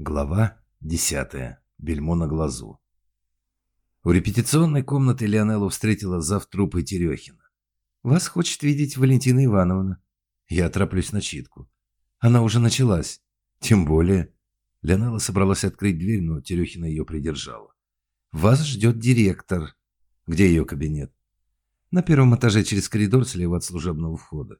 Глава 10. Бельмо на глазу. У репетиционной комнаты Леонеллу встретила завтрупой Терехина. «Вас хочет видеть Валентина Ивановна». Я тороплюсь на читку. Она уже началась. Тем более. Леонелла собралась открыть дверь, но Терехина ее придержала. «Вас ждет директор». «Где ее кабинет?» «На первом этаже через коридор слева от служебного входа».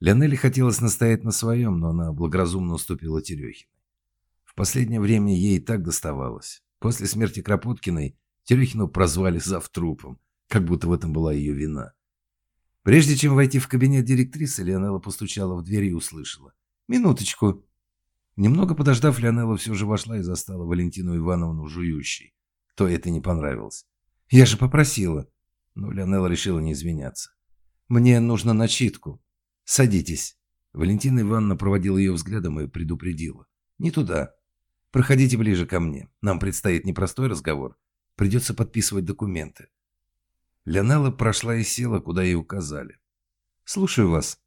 Леонелле хотелось настоять на своем, но она благоразумно уступила Терехиной последнее время ей и так доставалось. После смерти Кропоткиной Терехину прозвали завтрупом, как будто в этом была ее вина. Прежде чем войти в кабинет директрисы, Леонела постучала в дверь и услышала. «Минуточку». Немного подождав, Леонела все же вошла и застала Валентину Ивановну жующей. То это не понравилось. «Я же попросила». Но Леонела решила не извиняться. «Мне нужно начитку. Садитесь». Валентина Ивановна проводила ее взглядом и предупредила. «Не туда. Проходите ближе ко мне. Нам предстоит непростой разговор. Придется подписывать документы. Леонелла прошла и села, куда ей указали. «Слушаю вас».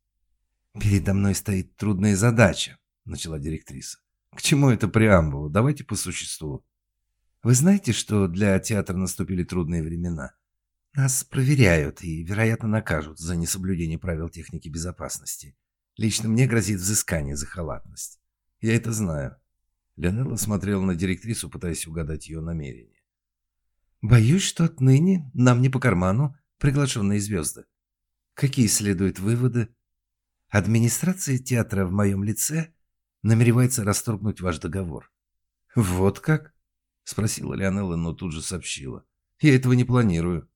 «Передо мной стоит трудная задача», — начала директриса. «К чему это преамбула? Давайте по существу. Вы знаете, что для театра наступили трудные времена? Нас проверяют и, вероятно, накажут за несоблюдение правил техники безопасности. Лично мне грозит взыскание за халатность. Я это знаю. Леонелла смотрела на директрису, пытаясь угадать ее намерения. «Боюсь, что отныне нам не по карману приглашенные звезды. Какие следуют выводы? Администрация театра в моем лице намеревается расторгнуть ваш договор». «Вот как?» — спросила Леонелла, но тут же сообщила. «Я этого не планирую».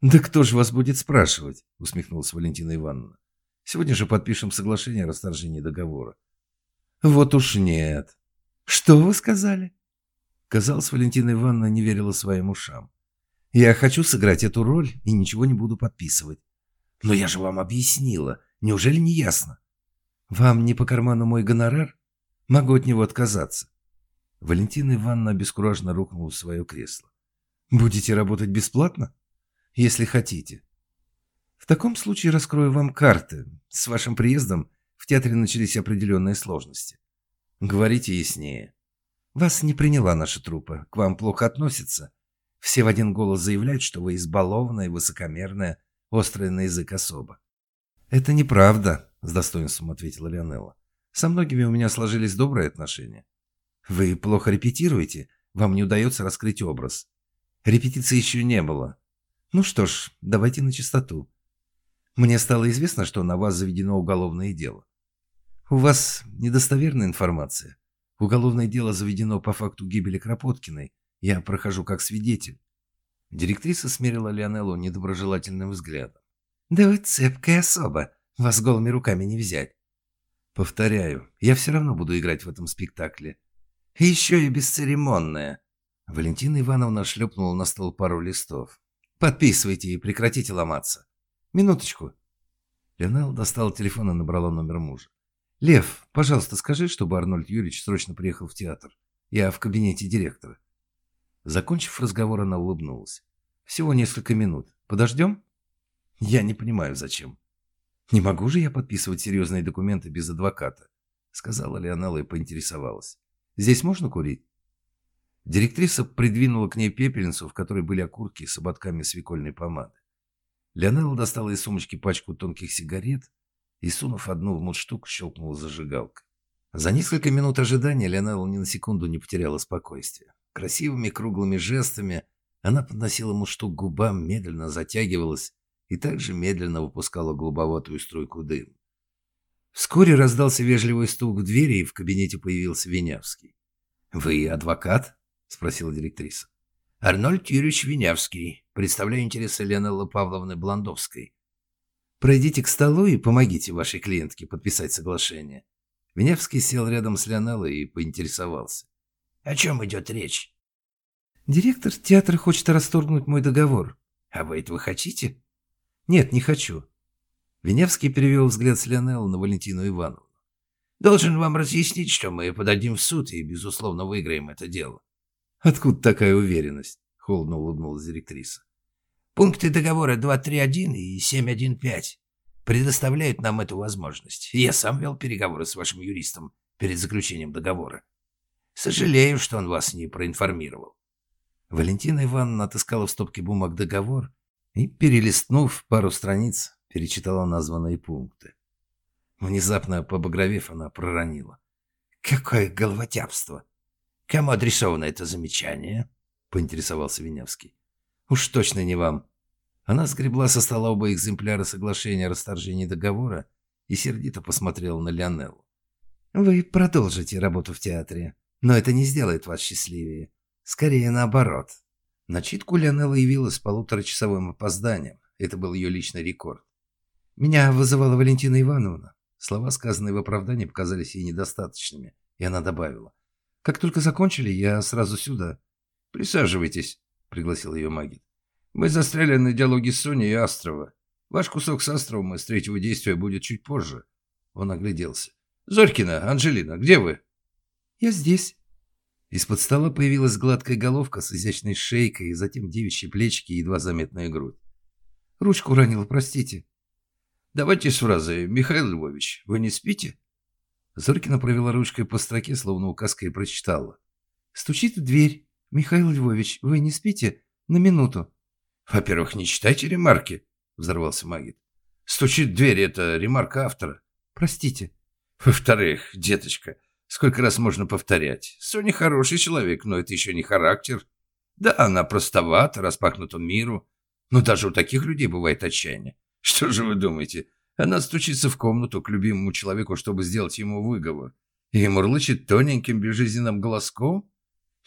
«Да кто же вас будет спрашивать?» — усмехнулась Валентина Ивановна. «Сегодня же подпишем соглашение о расторжении договора». «Вот уж нет», «Что вы сказали?» Казалось, Валентина Ивановна не верила своим ушам. «Я хочу сыграть эту роль и ничего не буду подписывать». «Но я же вам объяснила. Неужели не ясно?» «Вам не по карману мой гонорар? Могу от него отказаться». Валентина Ивановна обескураженно рухнула в свое кресло. «Будете работать бесплатно?» «Если хотите». «В таком случае раскрою вам карты. С вашим приездом в театре начались определенные сложности. Говорите яснее. Вас не приняла наша труппа, к вам плохо относятся. Все в один голос заявляют, что вы избалованная, высокомерная, острая на язык особа. Это неправда, с достоинством ответила Леонелла. Со многими у меня сложились добрые отношения. Вы плохо репетируете, вам не удается раскрыть образ. Репетиции еще не было. Ну что ж, давайте на чистоту. Мне стало известно, что на вас заведено уголовное дело. «У вас недостоверная информация. Уголовное дело заведено по факту гибели Кропоткиной. Я прохожу как свидетель». Директриса смерила Леонеллу недоброжелательным взглядом. «Да вы цепкая особа. Вас голыми руками не взять». «Повторяю, я все равно буду играть в этом спектакле». «Еще и бесцеремонная». Валентина Ивановна шлепнула на стол пару листов. «Подписывайте и прекратите ломаться». «Минуточку». Леонелла достала телефон и набрала номер мужа. «Лев, пожалуйста, скажи, чтобы Арнольд Юрьевич срочно приехал в театр. Я в кабинете директора». Закончив разговор, она улыбнулась. «Всего несколько минут. Подождем?» «Я не понимаю, зачем». «Не могу же я подписывать серьезные документы без адвоката», сказала Леонелла и поинтересовалась. «Здесь можно курить?» Директриса придвинула к ней пепельницу, в которой были окурки с ободками свекольной помады. Леонелла достала из сумочки пачку тонких сигарет, и, сунув одну в мундштук, щелкнула зажигалка. За несколько минут ожидания Леонелла ни на секунду не потеряла спокойствия. Красивыми круглыми жестами она подносила мундштук к губам, медленно затягивалась и также медленно выпускала голубоватую струйку дыма. Вскоре раздался вежливый стук в двери, и в кабинете появился Винявский. «Вы адвокат?» — спросила директриса. «Арнольд Юрьевич Винявский. Представляю интересы Ленеллы Павловны Бландовской. Пройдите к столу и помогите вашей клиентке подписать соглашение». Винявский сел рядом с Леонеллой и поинтересовался. «О чем идет речь?» «Директор театра хочет расторгнуть мой договор. А вы этого хотите?» «Нет, не хочу». Винявский перевел взгляд с Леонеллы на Валентину Ивановну. «Должен вам разъяснить, что мы подадим в суд и, безусловно, выиграем это дело». «Откуда такая уверенность?» — холодно улыбнулась директриса. Пункты договора 231 и 715 предоставляют нам эту возможность. Я сам вел переговоры с вашим юристом перед заключением договора. Сожалею, что он вас не проинформировал. Валентина Ивановна отыскала в стопке бумаг договор и, перелистнув пару страниц, перечитала названные пункты. Внезапно, побагровев, она проронила. «Какое головотяпство! Кому адресовано это замечание?» — поинтересовался Винявский. «Уж точно не вам». Она сгребла со стола оба экземпляра соглашения о расторжении договора и сердито посмотрела на Лионеллу. «Вы продолжите работу в театре, но это не сделает вас счастливее. Скорее наоборот». На читку Лионелла явилась с полуторачасовым опозданием. Это был ее личный рекорд. «Меня вызывала Валентина Ивановна». Слова, сказанные в оправдании, показались ей недостаточными, и она добавила. «Как только закончили, я сразу сюда». «Присаживайтесь», — пригласил ее Магит. «Мы застряли на диалоге с Соней и Астрова. Ваш кусок с Астровым из третьего действия будет чуть позже». Он огляделся. «Зорькина, Анжелина, где вы?» «Я здесь». Из-под стола появилась гладкая головка с изящной шейкой, затем девичьи плечики и едва заметная грудь. «Ручку ранила, простите». «Давайте с фразы. Михаил Львович, вы не спите?» Зорькина провела ручкой по строке, словно указкой прочитала. «Стучит в дверь. Михаил Львович, вы не спите? На минуту». «Во-первых, не читайте ремарки», — взорвался Магит. «Стучит дверь — это ремарка автора». «Простите». «Во-вторых, деточка, сколько раз можно повторять? Соня хороший человек, но это еще не характер. Да, она простовата, распахнута миру, но даже у таких людей бывает отчаяние. Что же вы думаете? Она стучится в комнату к любимому человеку, чтобы сделать ему выговор, и мурлычет тоненьким безжизненным голоском?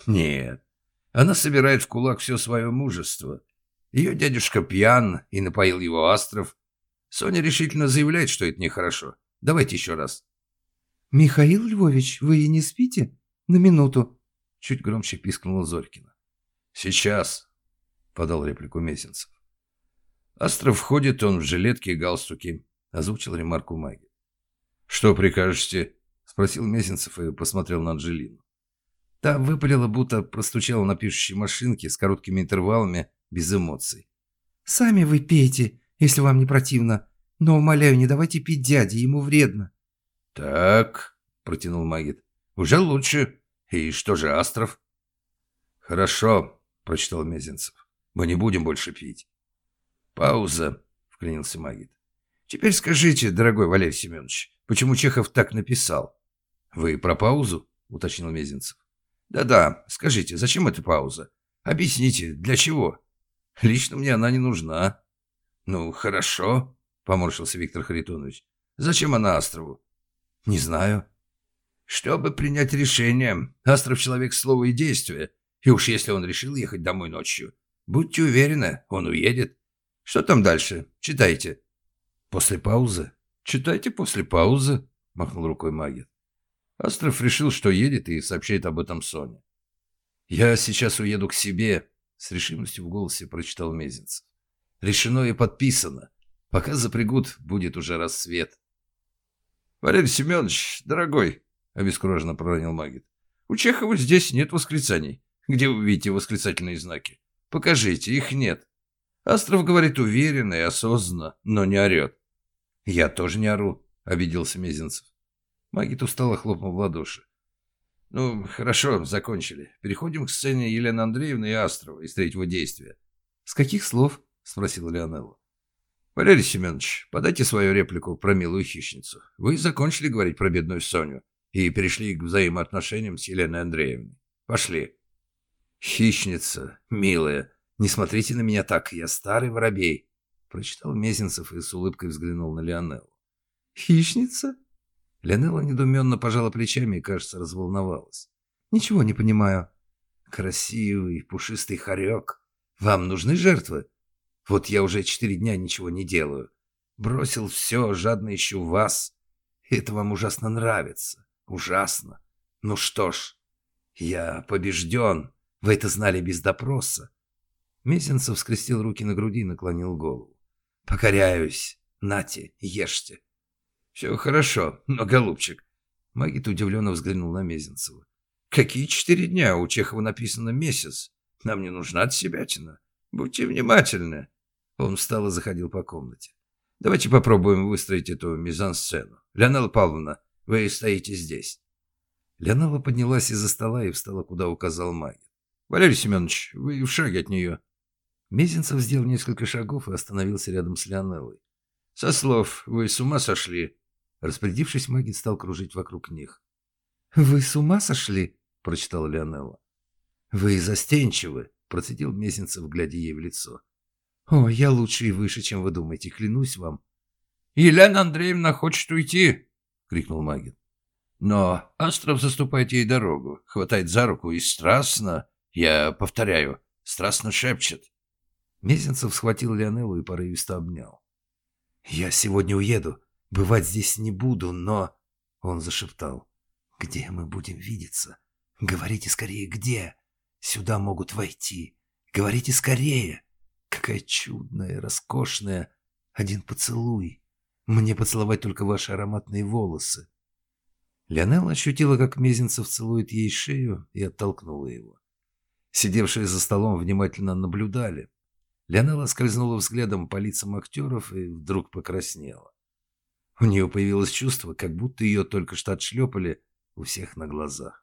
Нет. Она собирает в кулак все свое мужество. Ее дядюшка пьян и напоил его астров. Соня решительно заявляет, что это нехорошо. Давайте еще раз. «Михаил Львович, вы и не спите? На минуту!» Чуть громче пискнула Зорькина. «Сейчас!» — подал реплику Месенцев. Астров входит, он в жилетке и галстуке. Озвучил ремарку маги. «Что прикажете?» — спросил Месенцев и посмотрел на Анжелину. Та выпалила, будто простучала на пишущей машинке с короткими интервалами, без эмоций. «Сами вы пейте, если вам не противно. Но, умоляю, не давайте пить дяде, ему вредно». «Так», — протянул Магит, — «уже лучше. И что же Астров?» «Хорошо», — прочитал Мезенцев. «Мы не будем больше пить». «Пауза», — вклинился Магит. «Теперь скажите, дорогой Валерий Семенович, почему Чехов так написал?» «Вы про паузу?» — уточнил Мезенцев. «Да-да, скажите, зачем эта пауза? Объясните, для чего?» «Лично мне она не нужна». «Ну, хорошо», — поморщился Виктор Харитонович. «Зачем она Астрову?» «Не знаю». «Чтобы принять решение. Астров — человек слова и действия. И уж если он решил ехать домой ночью, будьте уверены, он уедет. Что там дальше? Читайте». «После паузы?» «Читайте после паузы», — махнул рукой Магит. Астров решил, что едет, и сообщает об этом Соне. «Я сейчас уеду к себе», — с решимостью в голосе прочитал Мезенцев. «Решено и подписано. Пока запрягут, будет уже рассвет». «Валерий Семенович, дорогой», — обескураженно проронил Магит, «у Чехова здесь нет восклицаний. Где вы видите восклицательные знаки? Покажите, их нет». Астров говорит уверенно и осознанно, но не орет. «Я тоже не ору», — обиделся Мезенцев. Магит устало хлопнул в ладоши. «Ну, хорошо, закончили. Переходим к сцене Елены Андреевны и Астрова из третьего действия». «С каких слов?» — спросила Леонелла. «Валерий Семенович, подайте свою реплику про милую хищницу. Вы закончили говорить про бедную Соню и перешли к взаимоотношениям с Еленой Андреевной. Пошли». «Хищница, милая, не смотрите на меня так, я старый воробей», — прочитал Мезенцев и с улыбкой взглянул на Леонеллу. «Хищница?» Леонелла недуменно пожала плечами и, кажется, разволновалась. «Ничего не понимаю. Красивый, пушистый хорек. Вам нужны жертвы? Вот я уже четыре дня ничего не делаю. Бросил все, жадно ищу вас. Это вам ужасно нравится. Ужасно. Ну что ж, я побежден. Вы это знали без допроса. Месенцев скрестил руки на груди и наклонил голову. «Покоряюсь. Нате, ешьте». «Все хорошо, но, голубчик...» Магит удивленно взглянул на Мезенцева. «Какие четыре дня? У Чехова написано месяц. Нам не нужна отсебятина. Будьте внимательны». Он встал и заходил по комнате. «Давайте попробуем выстроить эту мизансцену. Леонела Павловна, вы стоите здесь». Леонала поднялась из-за стола и встала, куда указал магия. «Валерий Семенович, вы в шаге от нее». Мезенцев сделал несколько шагов и остановился рядом с Леонеллой. «Со слов, вы с ума сошли?» Распорядившись, магит стал кружить вокруг них. «Вы с ума сошли?» – прочитала Леонелла. «Вы застенчивы», – процедил Мезенцев, глядя ей в лицо. «О, я лучше и выше, чем вы думаете, клянусь вам». «Елена Андреевна хочет уйти!» — крикнул Магин. Но Астров заступает ей дорогу, хватает за руку и страстно, я повторяю, страстно шепчет. Мезенцев схватил Леонеллу и порывисто обнял. «Я сегодня уеду, бывать здесь не буду, но...» Он зашептал. «Где мы будем видеться? Говорите скорее, где? Сюда могут войти. Говорите скорее!» Какая чудная, роскошная. Один поцелуй. Мне поцеловать только ваши ароматные волосы. Леонелла ощутила, как Мезенцев целует ей шею и оттолкнула его. Сидевшие за столом внимательно наблюдали. Леонелла скользнула взглядом по лицам актеров и вдруг покраснела. У нее появилось чувство, как будто ее только что отшлепали у всех на глазах.